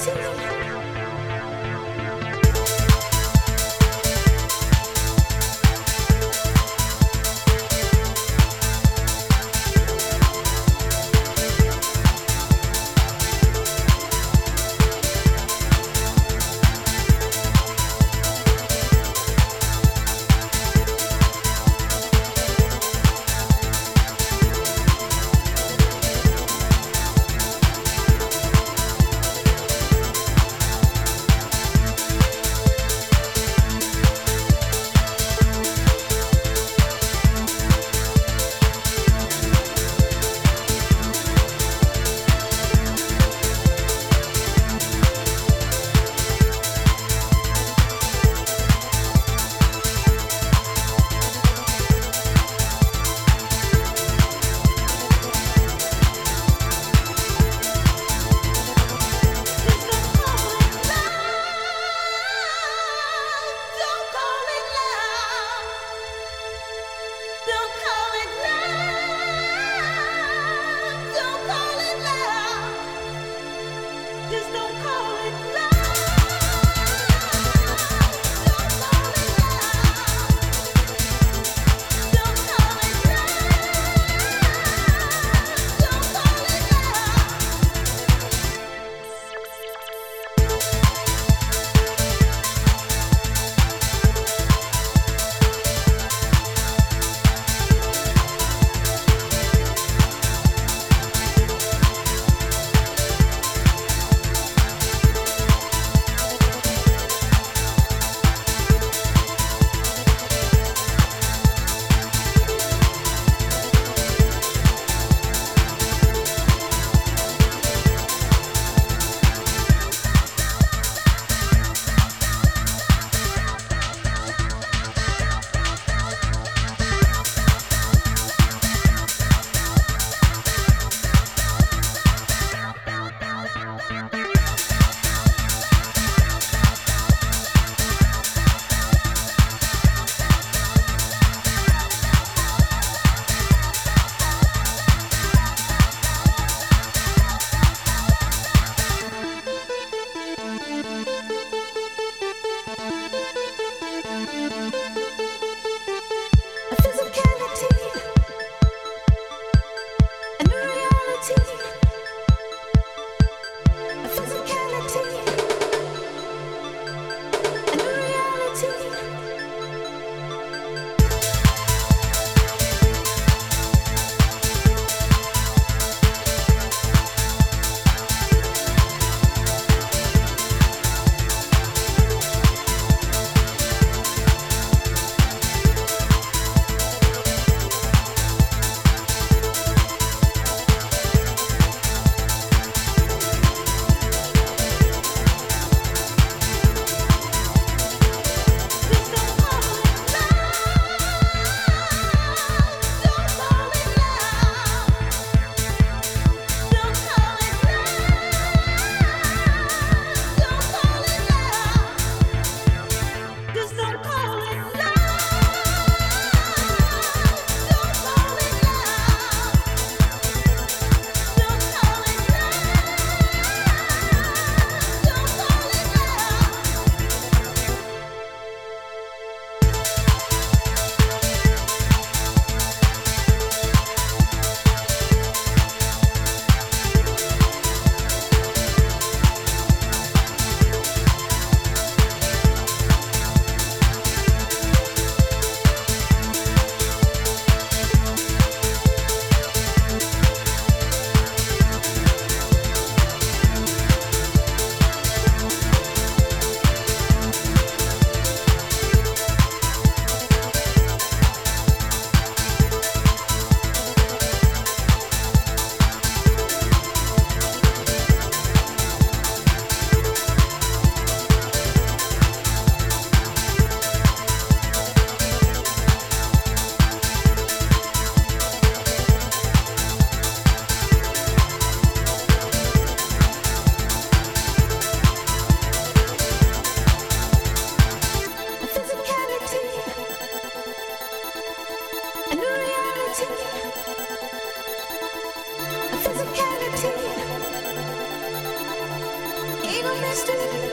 to you. physicality, evil mystery.